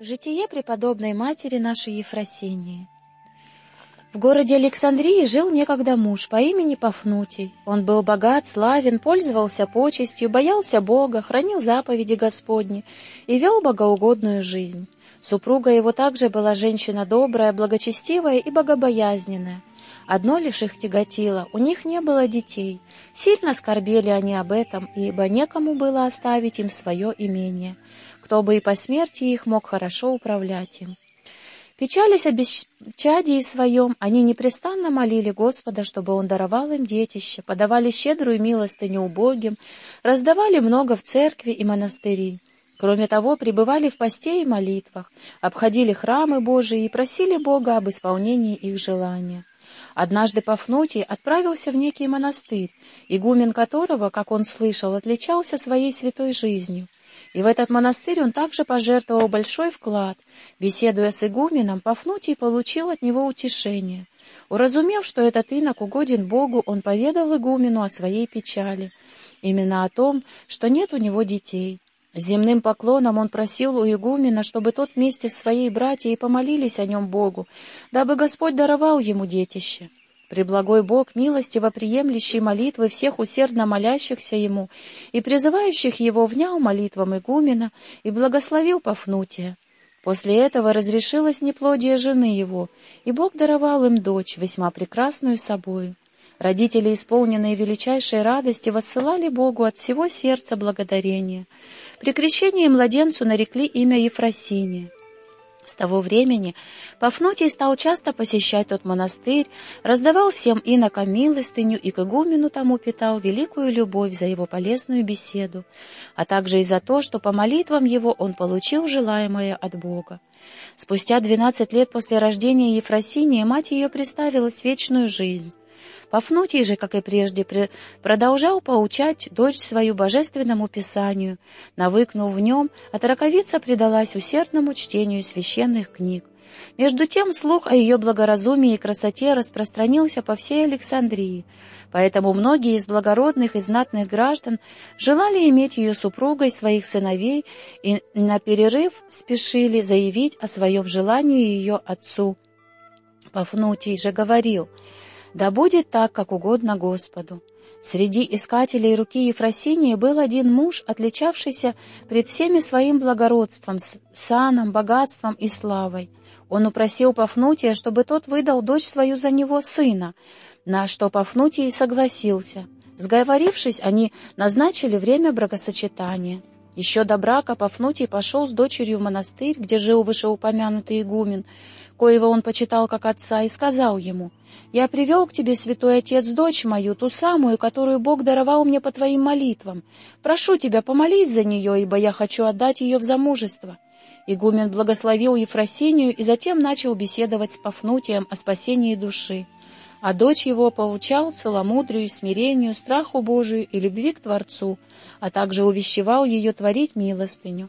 Житие преподобной матери нашей Ефросинии. В городе Александрии жил некогда муж по имени Пафнутий. Он был богат, славен, пользовался почестью, боялся Бога, хранил заповеди Господни и вел богоугодную жизнь. Супруга его также была женщина добрая, благочестивая и богобоязненная. Одно лишь их тяготило, у них не было детей. Сильно скорбели они об этом, ибо некому было оставить им свое имение кто бы и по смерти их мог хорошо управлять им. Печались о бесчадии своем, они непрестанно молили Господа, чтобы Он даровал им детище, подавали щедрую милостыню убогим, раздавали много в церкви и монастыри. Кроме того, пребывали в посте и молитвах, обходили храмы Божии и просили Бога об исполнении их желания. Однажды Пафнутий отправился в некий монастырь, игумен которого, как он слышал, отличался своей святой жизнью. И в этот монастырь он также пожертвовал большой вклад. Беседуя с игуменом, Пафнутий получил от него утешение. Уразумев, что этот инок угоден Богу, он поведал игумену о своей печали, именно о том, что нет у него детей. Земным поклоном он просил у игумена, чтобы тот вместе с своей братьей помолились о нем Богу, дабы Господь даровал ему детище. Преблагой Бог, милостиво приемлющий молитвы всех усердно молящихся Ему и призывающих Его, внял молитвам игумена и благословил Пафнутия. После этого разрешилось неплодие жены его, и Бог даровал им дочь, весьма прекрасную собою. Родители, исполненные величайшей радости, воссылали Богу от всего сердца благодарения. При крещении младенцу нарекли имя Ефросиния. С того времени Пафнутий стал часто посещать тот монастырь, раздавал всем инокам милостыню и к игумену тому питал великую любовь за его полезную беседу, а также и за то, что по молитвам его он получил желаемое от Бога. Спустя двенадцать лет после рождения Ефросинии мать ее представилась в вечную жизнь. Пафнутий же, как и прежде, продолжал поучать дочь свою божественному писанию. Навыкнув в нем, отраковица предалась усердному чтению священных книг. Между тем слух о ее благоразумии и красоте распространился по всей Александрии, поэтому многие из благородных и знатных граждан желали иметь ее супругой своих сыновей и на перерыв спешили заявить о своем желании ее отцу. Пафнутий же говорил — да будет так, как угодно Господу. Среди искателей руки Ефросинии был один муж, отличавшийся пред всеми своим благородством, саном, богатством и славой. Он упросил Пафнутия, чтобы тот выдал дочь свою за него сына, на что Пафнутий согласился. Сговорившись, они назначили время бракосочетания. Еще до брака Пафнутий пошел с дочерью в монастырь, где жил вышеупомянутый игумен, коего он почитал как отца, и сказал ему, «Я привел к тебе, святой отец, дочь мою, ту самую, которую Бог даровал мне по твоим молитвам. Прошу тебя, помолись за нее, ибо я хочу отдать ее в замужество». Игумен благословил Ефросинию и затем начал беседовать с Пафнутием о спасении души. А дочь его получал целомудрию, смирению, страху Божию и любви к Творцу, а также увещевал ее творить милостыню.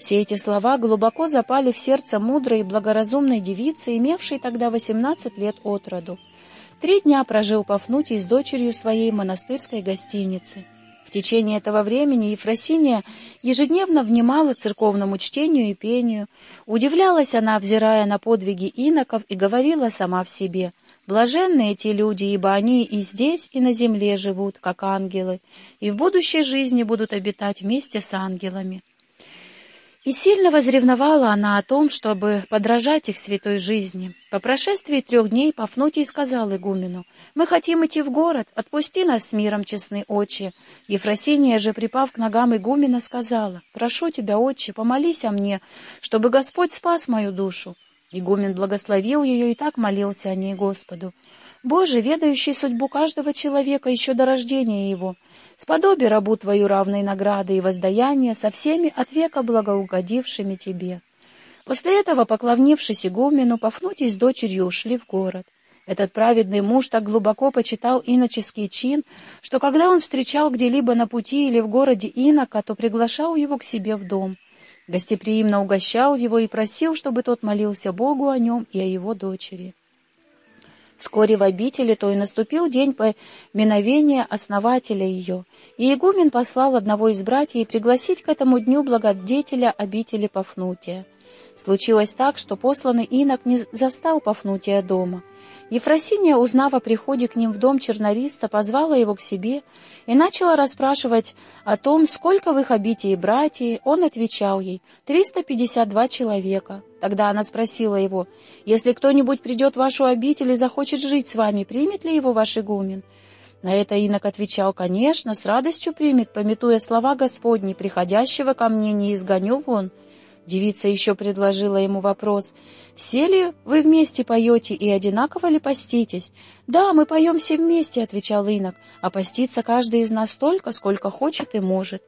Все эти слова глубоко запали в сердце мудрой и благоразумной девицы, имевшей тогда восемнадцать лет от роду. Три дня прожил Пафнутий с дочерью своей монастырской гостиницы. В течение этого времени Ефросиния ежедневно внимала церковному чтению и пению. Удивлялась она, взирая на подвиги иноков, и говорила сама в себе, «Блаженны эти люди, ибо они и здесь, и на земле живут, как ангелы, и в будущей жизни будут обитать вместе с ангелами». И сильно возревновала она о том, чтобы подражать их святой жизни. По прошествии трех дней Пафнутий сказал игумену, «Мы хотим идти в город, отпусти нас с миром, честные отче». Ефросиния же, припав к ногам игумена, сказала, «Прошу тебя, отче, помолись о мне, чтобы Господь спас мою душу». Игумен благословил ее и так молился о ней Господу. Боже, ведающий судьбу каждого человека еще до рождения его, сподоби рабу Твою равной награды и воздаяния со всеми от века благоугодившими Тебе». После этого, поклонившись игумену, Пафнутий с дочерью ушли в город. Этот праведный муж так глубоко почитал иноческий чин, что когда он встречал где-либо на пути или в городе инока, то приглашал его к себе в дом. Гостеприимно угощал его и просил, чтобы тот молился Богу о нем и о его дочери. Вскоре в обители той наступил день поминовения основателя ее, и игумен послал одного из братьев пригласить к этому дню благодетеля обители Пафнутия. Случилось так, что посланный инок не застал Пафнутия дома. Ефросиния, узнав о приходе к ним в дом чернорисца, позвала его к себе и начала расспрашивать о том, сколько в их обители братьев. Он отвечал ей «триста пятьдесят два человека». Тогда она спросила его «Если кто-нибудь придет в вашу обитель и захочет жить с вами, примет ли его ваш игумен?» На это инок отвечал «Конечно, с радостью примет, пометуя слова Господни, приходящего ко мне не изгоню вон». Девица еще предложила ему вопрос. «Все ли вы вместе поете и одинаково ли поститесь?» «Да, мы поем все вместе», — отвечал инок, «а поститься каждый из нас столько, сколько хочет и может».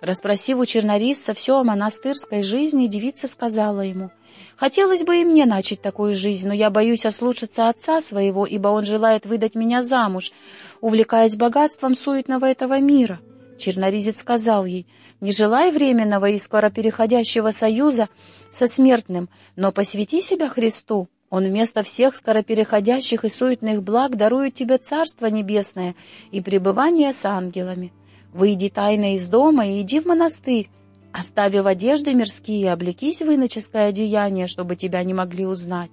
Распросив у чернорисца все о монастырской жизни, девица сказала ему, «Хотелось бы и мне начать такую жизнь, но я боюсь ослушаться отца своего, ибо он желает выдать меня замуж, увлекаясь богатством суетного этого мира». Черноризец сказал ей, «Не желай временного и скоро переходящего союза со смертным, но посвяти себя Христу. Он вместо всех скоропереходящих и суетных благ дарует тебе Царство Небесное и пребывание с ангелами. Выйди тайно из дома и иди в монастырь, оставив одежды мирские, облекись в иноческое одеяние, чтобы тебя не могли узнать».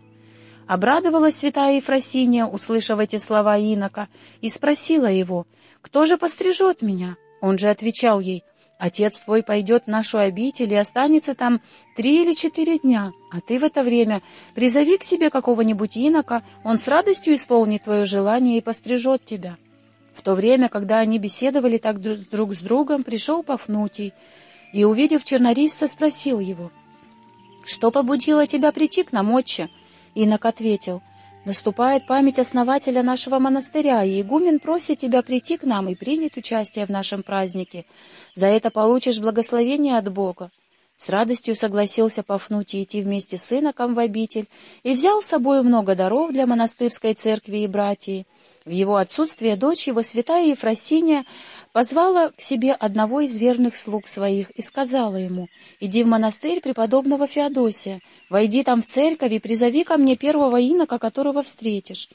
Обрадовалась святая Ефросиния, услышав эти слова инока, и спросила его, «Кто же пострижет меня?» Он же отвечал ей, «Отец твой пойдет в нашу обитель и останется там три или четыре дня, а ты в это время призови к себе какого-нибудь инока, он с радостью исполнит твое желание и пострижет тебя». В то время, когда они беседовали так друг с другом, пришел Пафнутий и, увидев чернорисца, спросил его, «Что побудило тебя прийти к нам, отче?» Инок ответил, — Наступает память основателя нашего монастыря, и игумен просит тебя прийти к нам и принять участие в нашем празднике. За это получишь благословение от Бога. С радостью согласился Пафнутий идти вместе с иноком в обитель и взял с собой много даров для монастырской церкви и братьев. В его отсутствие дочь его, святая Ефросиния, позвала к себе одного из верных слуг своих и сказала ему, «Иди в монастырь преподобного Феодосия, войди там в церковь и призови ко мне первого инока, которого встретишь».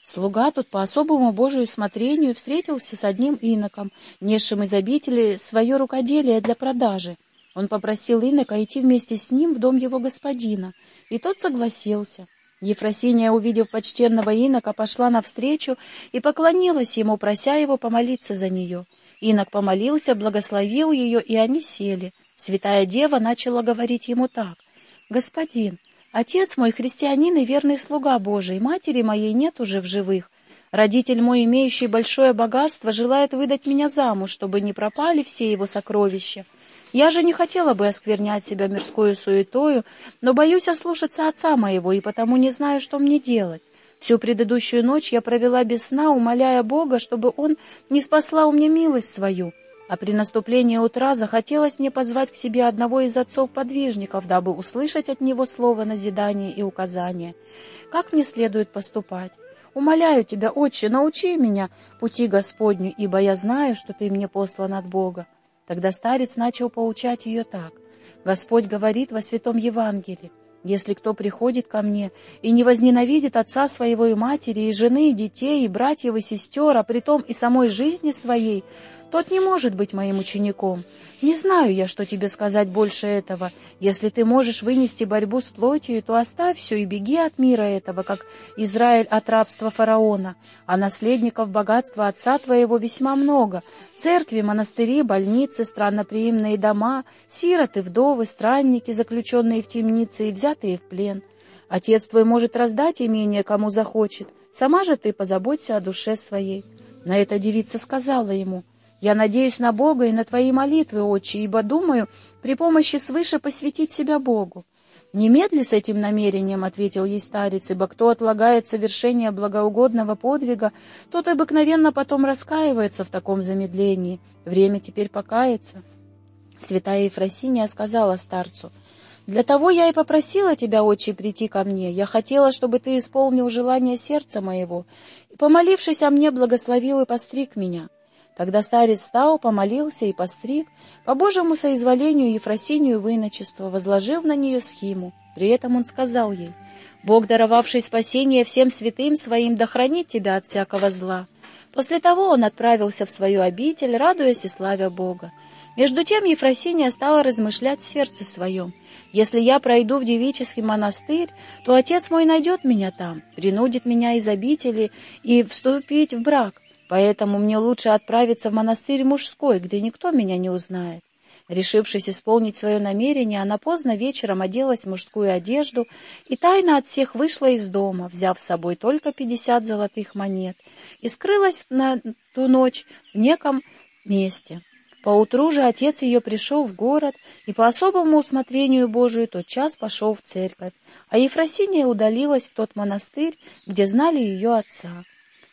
Слуга тут по особому Божию смотрению встретился с одним иноком, несшим из обители свое рукоделие для продажи. Он попросил инока идти вместе с ним в дом его господина, и тот согласился. Ефросиния, увидев почтенного инока, пошла навстречу и поклонилась ему, прося его помолиться за нее. Инок помолился, благословил ее, и они сели. Святая Дева начала говорить ему так. «Господин, отец мой христианин и верный слуга Божий, матери моей нет уже в живых. Родитель мой, имеющий большое богатство, желает выдать меня замуж, чтобы не пропали все его сокровища. Я же не хотела бы осквернять себя мирскую суетою, но боюсь ослушаться отца моего, и потому не знаю, что мне делать. Всю предыдущую ночь я провела без сна, умоляя Бога, чтобы Он не спаслал мне милость свою. А при наступлении утра захотелось мне позвать к себе одного из отцов-подвижников, дабы услышать от него слово назидания и указания. Как мне следует поступать? Умоляю тебя, отче, научи меня пути Господню, ибо я знаю, что ты мне послан от Бога. Тогда старец начал поучать ее так. «Господь говорит во Святом Евангелии, если кто приходит ко мне и не возненавидит отца своего и матери, и жены, и детей, и братьев, и сестер, а притом и самой жизни своей, тот не может быть моим учеником. Не знаю я, что тебе сказать больше этого. Если ты можешь вынести борьбу с плотью, то оставь все и беги от мира этого, как Израиль от рабства фараона. А наследников богатства отца твоего весьма много. Церкви, монастыри, больницы, странноприимные дома, сироты, вдовы, странники, заключенные в темнице и взятые в плен. Отец твой может раздать имение, кому захочет. Сама же ты позаботься о душе своей». На это девица сказала ему — я надеюсь на Бога и на Твои молитвы, Отче, ибо думаю при помощи свыше посвятить себя Богу. «Немедли с этим намерением», — ответил ей старец, «ибо кто отлагает совершение благоугодного подвига, тот обыкновенно потом раскаивается в таком замедлении. Время теперь покаяться». Святая Ефросиния сказала старцу, «Для того я и попросила тебя, отче, прийти ко мне. Я хотела, чтобы ты исполнил желание сердца моего, и, помолившись о мне, благословил и постриг меня». Тогда старец встал, помолился и постриг, по Божьему соизволению Ефросинию в иночество, возложив на нее схиму. При этом он сказал ей, «Бог, даровавший спасение всем святым своим, да хранит тебя от всякого зла». После того он отправился в свою обитель, радуясь и славя Бога. Между тем Ефросиния стала размышлять в сердце своем. Если я пройду в девический монастырь, то отец мой найдет меня там, принудит меня из обители и вступить в брак. Поэтому мне лучше отправиться в монастырь мужской, где никто меня не узнает. Решившись исполнить свое намерение, она поздно вечером оделась в мужскую одежду и тайно от всех вышла из дома, взяв с собой только пятьдесят золотых монет, и скрылась на ту ночь в неком месте. Поутру же отец ее пришел в город и по особому усмотрению Божию тот час пошел в церковь, а Ефросиния удалилась в тот монастырь, где знали ее отца.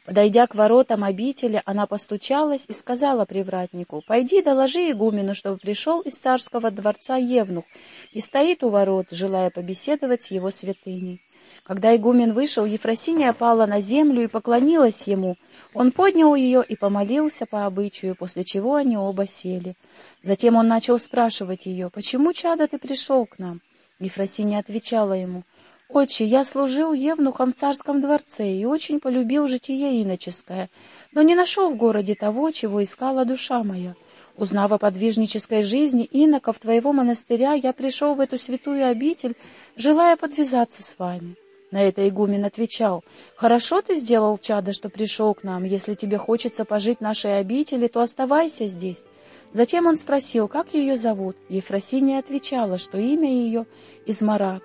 Подойдя к воротам обители, она постучалась и сказала привратнику, «Пойди, доложи игумену, чтобы пришел из царского дворца Евнух и стоит у ворот, желая побеседовать с его святыней». Когда игумен вышел, Ефросиния пала на землю и поклонилась ему. Он поднял ее и помолился по обычаю, после чего они оба сели. Затем он начал спрашивать ее, «Почему, чада, ты пришел к нам?» Ефросиния отвечала ему, «Отче, я служил евнухом в царском дворце и очень полюбил житие иноческое, но не нашел в городе того, чего искала душа моя. Узнав о подвижнической жизни иноков твоего монастыря, я пришел в эту святую обитель, желая подвязаться с вами». На это игумен отвечал, «Хорошо ты сделал, чадо, что пришел к нам. Если тебе хочется пожить в нашей обители, то оставайся здесь». Затем он спросил, как ее зовут. Ефросиния отвечала, что имя ее Измарагд.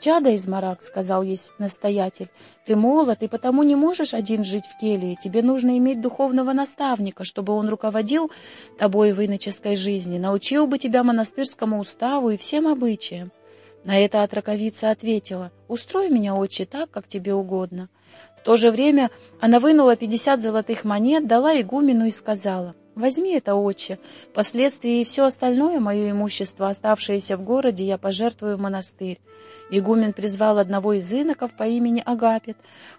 «Чада, Измарак», — сказал ей настоятель, — «ты молод и потому не можешь один жить в келье. Тебе нужно иметь духовного наставника, чтобы он руководил тобой в иноческой жизни, научил бы тебя монастырскому уставу и всем обычаям». На это отраковица ответила, «Устрой меня, отче, так, как тебе угодно». В то же время она вынула пятьдесят золотых монет, дала игумену и сказала, «Возьми это, отче. Впоследствии и все остальное мое имущество, оставшееся в городе, я пожертвую в монастырь». Игумен призвал одного из иноков по имени Агапит,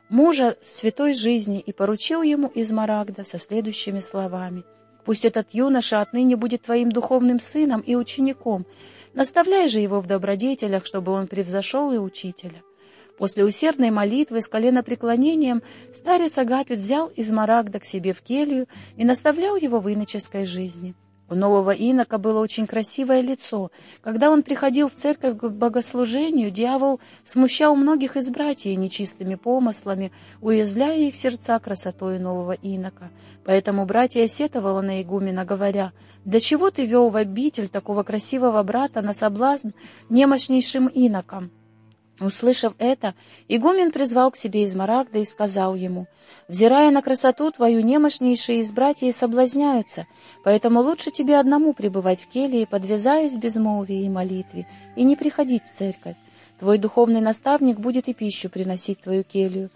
мужа святой жизни, и поручил ему из Марагда со следующими словами. «Пусть этот юноша отныне будет твоим духовным сыном и учеником. Наставляй же его в добродетелях, чтобы он превзошел и учителя». После усердной молитвы с коленопреклонением старец Агапит взял из Марагда к себе в келью и наставлял его в иноческой жизни. У нового инока было очень красивое лицо. Когда он приходил в церковь к богослужению, дьявол смущал многих из братьев нечистыми помыслами, уязвляя их сердца красотой нового инока. Поэтому братья сетовала на игумена, говоря, «Для чего ты вел в обитель такого красивого брата на соблазн немощнейшим иноком?» Услышав это, игумен призвал к себе Измарагда и сказал ему, «Взирая на красоту твою, немощнейшие из братьев соблазняются, поэтому лучше тебе одному пребывать в келье, подвязаясь безмолвии и молитве, и не приходить в церковь. Твой духовный наставник будет и пищу приносить твою келью,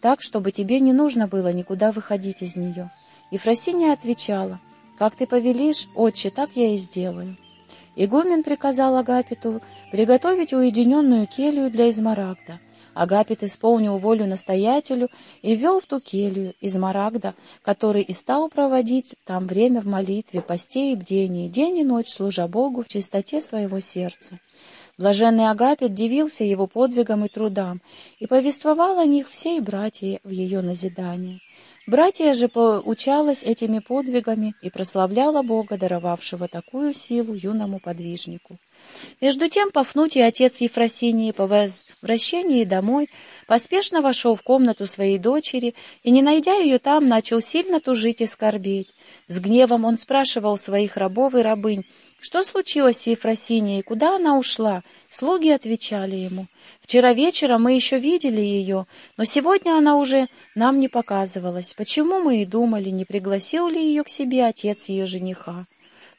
так, чтобы тебе не нужно было никуда выходить из нее». Ефросиния отвечала, «Как ты повелишь, отче, так я и сделаю». Игумен приказал Агапиту приготовить уединенную келью для Измарагда. Агапит исполнил волю настоятелю и вел в ту келью Измарагда, который и стал проводить там время в молитве, посте и бдении, день и ночь служа Богу в чистоте своего сердца. Блаженный Агапит дивился его подвигам и трудам и повествовал о них всей братья в ее назидание. Братья же поучалась этими подвигами и прославляла Бога, даровавшего такую силу юному подвижнику. Между тем Пафнутий, отец Ефросинии, по возвращении домой, поспешно вошел в комнату своей дочери и, не найдя ее там, начал сильно тужить и скорбеть. С гневом он спрашивал своих рабов и рабынь, что случилось с Ефросиней куда она ушла? Слуги отвечали ему. Вчера вечером мы еще видели ее, но сегодня она уже нам не показывалась. Почему мы и думали, не пригласил ли ее к себе отец ее жениха?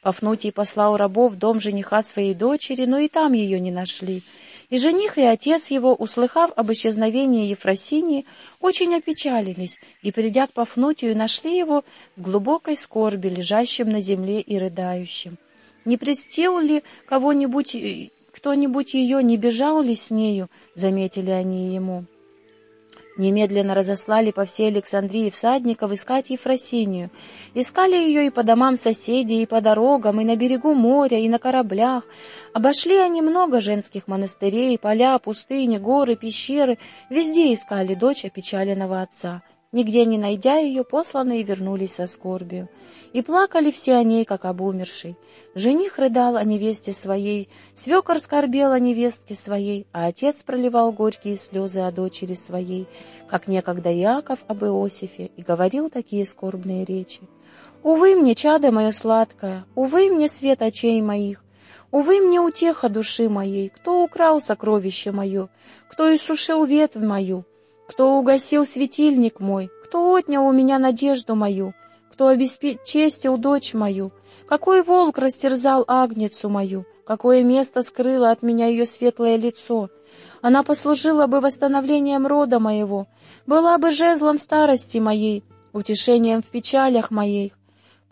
Пафнутий послал рабов в дом жениха своей дочери, но и там ее не нашли. И жених, и отец его, услыхав об исчезновении Ефросинии, очень опечалились, и, придя к Пафнутию, нашли его в глубокой скорби, лежащим на земле и рыдающим. Не престил ли кого-нибудь, э, кто-нибудь ее, не бежал ли с нею, заметили они ему. Немедленно разослали по всей Александрии всадников искать Ефросинию. Искали ее и по домам соседей, и по дорогам, и на берегу моря, и на кораблях. Обошли они много женских монастырей, поля, пустыни, горы, пещеры. Везде искали дочь опечаленного отца. нигде не найдя ее, посланные вернулись со скорбью. И плакали все о ней, как об умершей. Жених рыдал о невесте своей, свекор скорбел о невестке своей, а отец проливал горькие слезы о дочери своей, как некогда Иаков об Иосифе, и говорил такие скорбные речи. «Увы мне, чадо мое сладкое, увы мне свет очей моих, Увы мне утеха души моей, кто украл сокровище мое, кто иссушил ветвь мою, кто угасил светильник мой, кто отнял у меня надежду мою, кто обеспечил дочь мою, какой волк растерзал агнецу мою, какое место скрыло от меня ее светлое лицо. Она послужила бы восстановлением рода моего, была бы жезлом старости моей, утешением в печалях моих.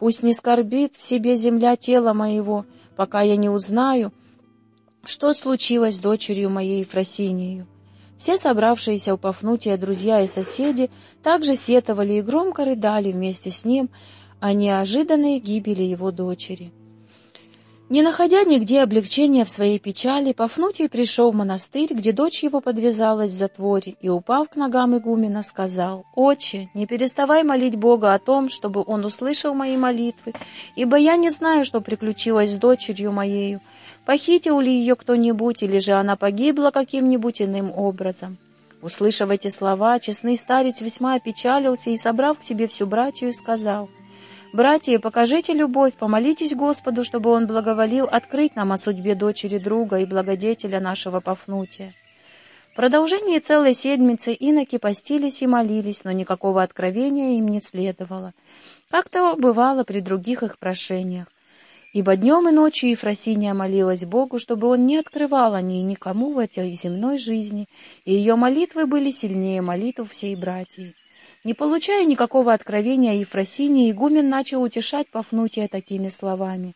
Пусть не скорбит в себе земля тела моего, пока я не узнаю, что случилось с дочерью моей Ефросинею. Все собравшиеся у Пафнутия друзья и соседи также сетовали и громко рыдали вместе с ним о неожиданной гибели его дочери. Не находя нигде облегчения в своей печали, Пафнутий пришел в монастырь, где дочь его подвязалась в затворе, и, упав к ногам игумена, сказал, «Отче, не переставай молить Бога о том, чтобы Он услышал мои молитвы, ибо я не знаю, что приключилось с дочерью моею, похитил ли ее кто-нибудь, или же она погибла каким-нибудь иным образом». Услышав эти слова, честный старец весьма опечалился и, собрав к себе всю братью, сказал, — «Братья, покажите любовь, помолитесь Господу, чтобы Он благоволил открыть нам о судьбе дочери друга и благодетеля нашего Пафнутия». В продолжении целой седмицы иноки постились и молились, но никакого откровения им не следовало, как то бывало при других их прошениях. Ибо днем и ночью Ефросиния молилась Богу, чтобы он не открывал о ней никому в этой земной жизни, и ее молитвы были сильнее молитв всей братьей. Не получая никакого откровения о Ефросине, игумен начал утешать Пафнутия такими словами.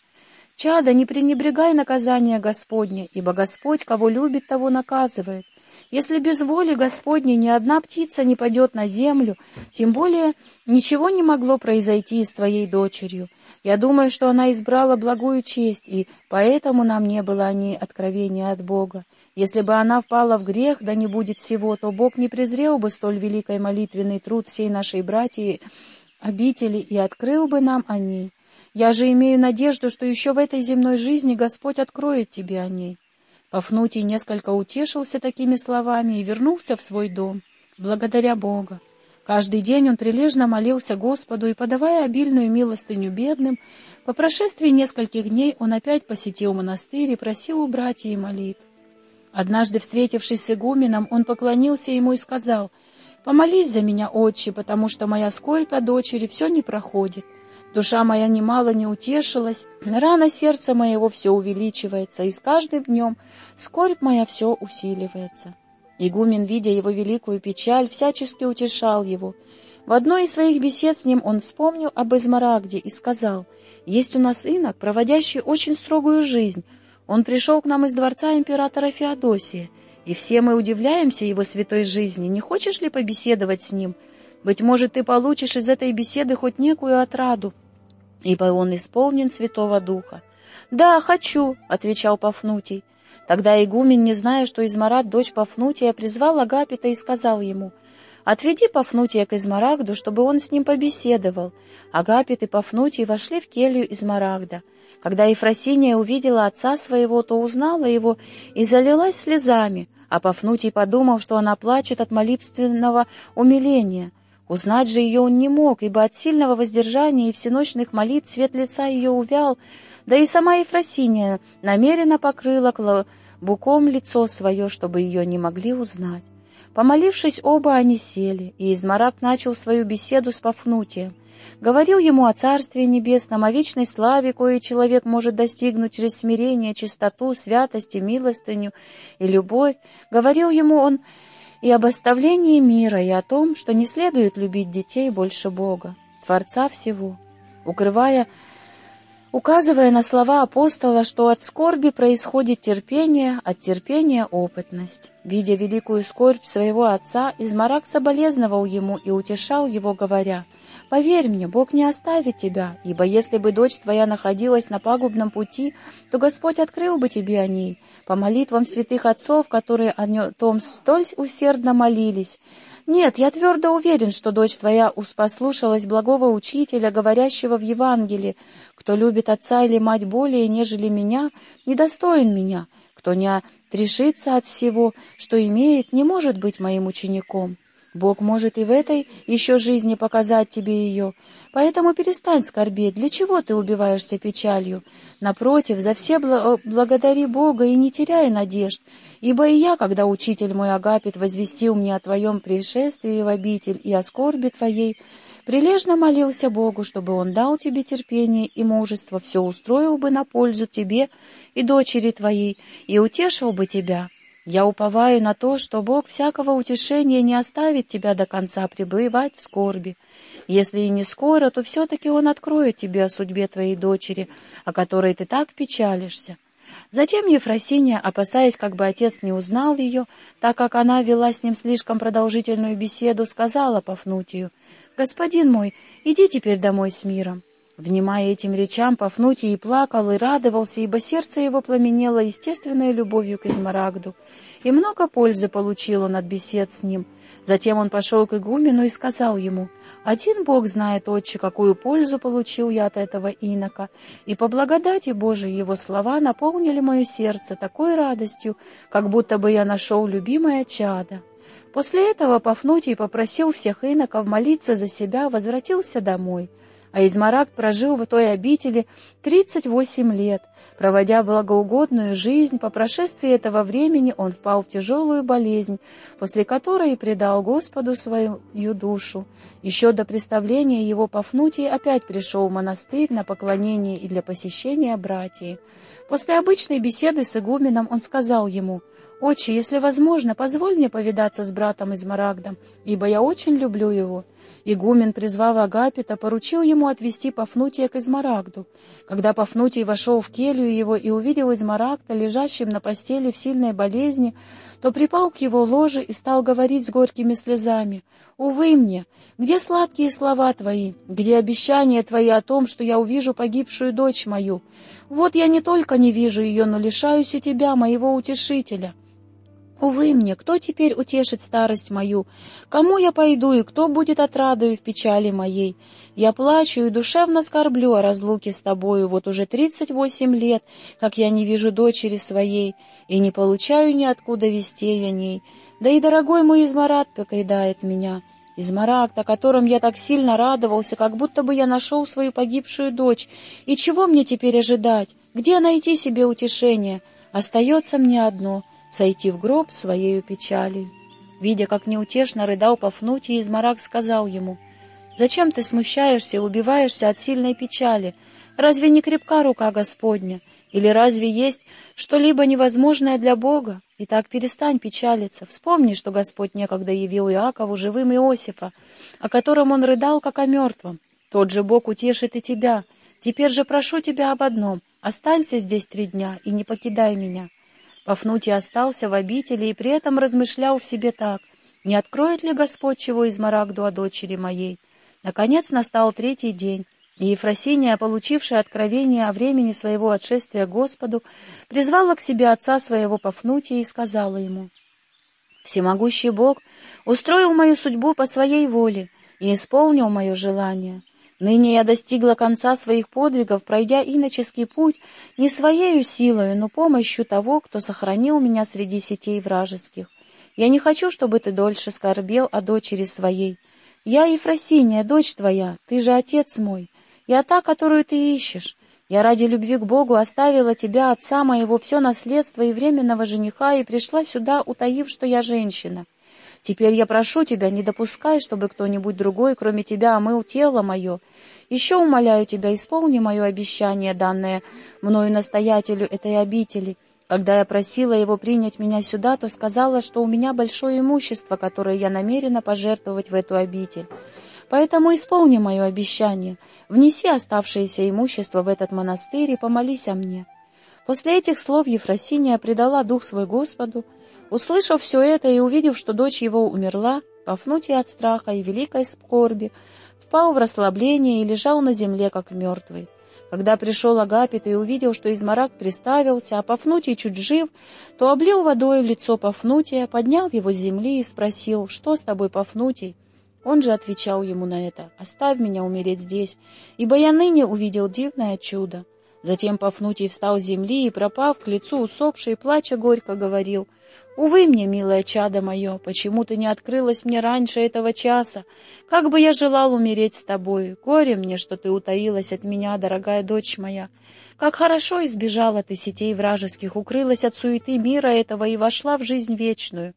«Чада, не пренебрегай наказания Господня, ибо Господь, кого любит, того наказывает. Если без воли Господней ни одна птица не падет на землю, тем более ничего не могло произойти с твоей дочерью. Я думаю, что она избрала благую честь, и поэтому нам не было о ней откровения от Бога. Если бы она впала в грех, да не будет всего, то Бог не презрел бы столь великой молитвенный труд всей нашей братьи обители и открыл бы нам о ней. Я же имею надежду, что еще в этой земной жизни Господь откроет тебе о ней. Пафнутий несколько утешился такими словами и вернулся в свой дом, благодаря Бога. Каждый день он прилежно молился Господу и, подавая обильную милостыню бедным, по прошествии нескольких дней он опять посетил монастырь и просил у братьев молитв. Однажды, встретившись с игуменом, он поклонился ему и сказал, «Помолись за меня, отче, потому что моя скорбь о дочери все не проходит. Душа моя немало не утешилась, рана сердца моего все увеличивается, и с каждым днем скорбь моя все усиливается». Игумен, видя его великую печаль, всячески утешал его. В одной из своих бесед с ним он вспомнил об Измарагде и сказал, «Есть у нас инок, проводящий очень строгую жизнь. Он пришел к нам из дворца императора Феодосия, и все мы удивляемся его святой жизни. Не хочешь ли побеседовать с ним? Быть может, ты получишь из этой беседы хоть некую отраду» ибо он исполнен Святого Духа. «Да, хочу», — отвечал Пафнутий. Тогда игумен, не зная, что Измарат, дочь Пафнутия, призвал Агапита и сказал ему, «Отведи Пафнутия к Измарагду, чтобы он с ним побеседовал». Агапит и Пафнутий вошли в келью Измарагда. Когда Ефросиния увидела отца своего, то узнала его и залилась слезами, а Пафнутий подумал, что она плачет от молитвенного умиления — Узнать же ее он не мог, ибо от сильного воздержания и всеночных молитв цвет лица ее увял, да и сама Ефросиния намеренно покрыла клобуком лицо свое, чтобы ее не могли узнать. Помолившись, оба они сели, и Измарак начал свою беседу с Пафнутием. Говорил ему о Царстве Небесном, о вечной славе, кое человек может достигнуть через смирение, чистоту, святость и милостыню и любовь. Говорил ему он и об оставлении мира, и о том, что не следует любить детей больше Бога, Творца всего, укрывая, указывая на слова апостола, что от скорби происходит терпение, от терпения — опытность. Видя великую скорбь своего отца, Измарак соболезновал ему и утешал его, говоря — Поверь мне, Бог не оставит тебя, ибо если бы дочь твоя находилась на пагубном пути, то Господь открыл бы тебе о ней, по молитвам святых отцов, которые о том столь усердно молились. Нет, я твердо уверен, что дочь твоя послушалась благого учителя, говорящего в Евангелии, кто любит отца или мать более, нежели меня, недостоин меня, кто не отрешится от всего, что имеет, не может быть моим учеником. Бог может и в этой еще жизни показать тебе ее. Поэтому перестань скорбеть. Для чего ты убиваешься печалью? Напротив, за все бл благодари Бога и не теряй надежд. Ибо и я, когда учитель мой Агапит возвестил мне о твоем пришествии в обитель и о скорби твоей, прилежно молился Богу, чтобы Он дал тебе терпение и мужество, все устроил бы на пользу тебе и дочери твоей, и утешил бы тебя». Я уповаю на то, что Бог всякого утешения не оставит тебя до конца пребывать в скорби. Если и не скоро, то все-таки Он откроет тебе о судьбе твоей дочери, о которой ты так печалишься. Затем Ефросиния, опасаясь, как бы отец не узнал ее, так как она вела с ним слишком продолжительную беседу, сказала Пафнутию, «Господин мой, иди теперь домой с миром». Внимая этим речам, Пафнутий и плакал, и радовался, ибо сердце его пламенело естественной любовью к Измарагду, и много пользы получил он от бесед с ним. Затем он пошел к игумену и сказал ему, «Один Бог знает, отче, какую пользу получил я от этого инока, и по благодати Божией его слова наполнили мое сердце такой радостью, как будто бы я нашел любимое чадо». После этого Пафнутий попросил всех иноков молиться за себя, возвратился домой — а Измарагд прожил в той обители 38 лет. Проводя благоугодную жизнь, по прошествии этого времени он впал в тяжелую болезнь, после которой и предал Господу свою душу. Еще до представления его Пафнутий опять пришел в монастырь на поклонение и для посещения братьев. После обычной беседы с игуменом он сказал ему, «Отче, если возможно, позволь мне повидаться с братом Измарагдом, ибо я очень люблю его». Игумен, призвав Агапита, поручил ему отвести Пафнутия к Измарагду. Когда Пафнутий вошел в келью его и увидел Измарагда, лежащим на постели в сильной болезни, то припал к его ложе и стал говорить с горькими слезами. «Увы мне! Где сладкие слова твои? Где обещания твои о том, что я увижу погибшую дочь мою? Вот я не только не вижу ее, но лишаюсь у тебя, моего утешителя». Увы мне, кто теперь утешит старость мою? Кому я пойду, и кто будет отрадою в печали моей? Я плачу и душевно скорблю о разлуке с тобою вот уже тридцать восемь лет, как я не вижу дочери своей, и не получаю ниоткуда вестей о ней. Да и дорогой мой Измарат покидает меня. Измарагд, о котором я так сильно радовался, как будто бы я нашел свою погибшую дочь. И чего мне теперь ожидать? Где найти себе утешение? Остается мне одно — сойти в гроб своею печалью. Видя, как неутешно рыдал Пафнутий, Измарак сказал ему, «Зачем ты смущаешься и убиваешься от сильной печали? Разве не крепка рука Господня? Или разве есть что-либо невозможное для Бога? Итак, перестань печалиться. Вспомни, что Господь некогда явил Иакову живым Иосифа, о котором он рыдал, как о мертвом. Тот же Бог утешит и тебя. Теперь же прошу тебя об одном — останься здесь три дня и не покидай меня». Пафнутий остался в обители и при этом размышлял в себе так, не откроет ли Господь чего из Марагду о дочери моей. Наконец настал третий день, и Ефросиния, получившая откровение о времени своего отшествия Господу, призвала к себе отца своего Пафнутия и сказала ему, «Всемогущий Бог устроил мою судьбу по своей воле и исполнил мое желание». Ныне я достигла конца своих подвигов, пройдя иноческий путь не своею силою, но помощью того, кто сохранил меня среди сетей вражеских. Я не хочу, чтобы ты дольше скорбел о дочери своей. Я Ефросиния, дочь твоя, ты же отец мой. Я та, которую ты ищешь. Я ради любви к Богу оставила тебя, отца моего, все наследство и временного жениха, и пришла сюда, утаив, что я женщина. Теперь я прошу тебя, не допускай, чтобы кто-нибудь другой, кроме тебя, омыл тело мое. Еще умоляю тебя, исполни мое обещание, данное мною настоятелю этой обители. Когда я просила его принять меня сюда, то сказала, что у меня большое имущество, которое я намерена пожертвовать в эту обитель. Поэтому исполни мое обещание, внеси оставшееся имущество в этот монастырь и помолись о мне». После этих слов Ефросиния предала дух свой Господу, Услышав все это и увидев, что дочь его умерла, Пафнутий от страха и великой скорби впал в расслабление и лежал на земле, как мертвый. Когда пришел Агапит и увидел, что Измарак приставился, а Пафнутий чуть жив, то облил водой лицо Пафнутия, поднял его с земли и спросил, «Что с тобой, Пафнутий?» Он же отвечал ему на это, «Оставь меня умереть здесь, ибо я ныне увидел дивное чудо». Затем Пафнутий встал с земли и, пропав к лицу усопшей, плача горько говорил, «Увы мне, милое чадо мое, почему ты не открылась мне раньше этого часа? Как бы я желал умереть с тобой! Горе мне, что ты утаилась от меня, дорогая дочь моя! Как хорошо избежала ты сетей вражеских, укрылась от суеты мира этого и вошла в жизнь вечную!»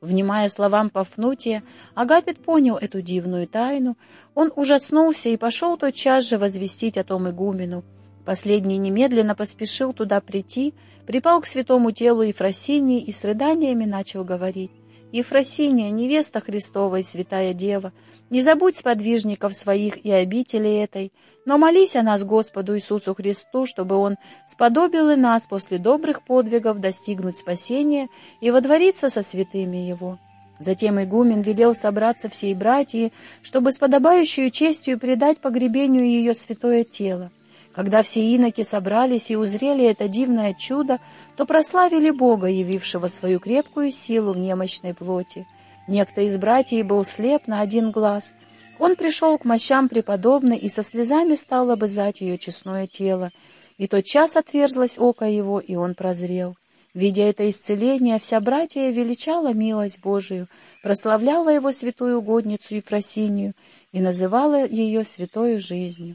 Внимая словам Пафнутия, Агапит понял эту дивную тайну. Он ужаснулся и пошел тотчас же возвестить о том игумену. Последний немедленно поспешил туда прийти, припал к святому телу Ефросинии и с рыданиями начал говорить. «Ефросиния, невеста Христова и святая Дева, не забудь сподвижников своих и обители этой, но молись о нас Господу Иисусу Христу, чтобы Он сподобил и нас после добрых подвигов достигнуть спасения и водвориться со святыми Его». Затем игумен велел собраться всей братьи, чтобы с подобающей честью предать погребению ее святое тело. Когда все иноки собрались и узрели это дивное чудо, то прославили Бога, явившего свою крепкую силу в немощной плоти. Некто из братьев был слеп на один глаз. Он пришел к мощам преподобной и со слезами стал обызать ее честное тело. И тот час отверзлось око его, и он прозрел. Видя это исцеление, вся братья величала милость Божию, прославляла его святую угодницу Ефросинию и называла ее святою жизнью.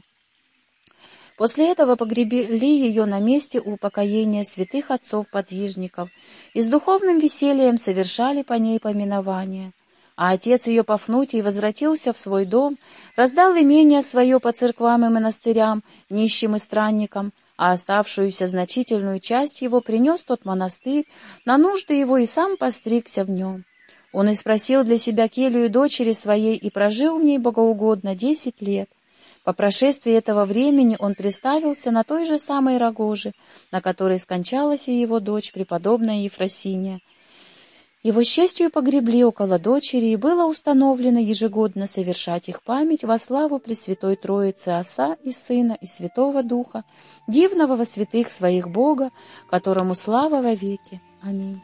После этого погребли ее на месте упокоения святых отцов-подвижников и с духовным весельем совершали по ней поминование. А отец ее Пафнутий возвратился в свой дом, раздал имение свое по церквам и монастырям, нищим и странникам, а оставшуюся значительную часть его принес тот монастырь на нужды его и сам постригся в нем. Он и спросил для себя келью дочери своей и прожил в ней богоугодно десять лет. По прошествии этого времени он приставился на той же самой рогоже, на которой скончалась и его дочь, преподобная Ефросиния. Его с честью погребли около дочери, и было установлено ежегодно совершать их память во славу Пресвятой Троицы Оса и Сына и Святого Духа, дивного во святых своих Бога, которому слава во веки. Аминь.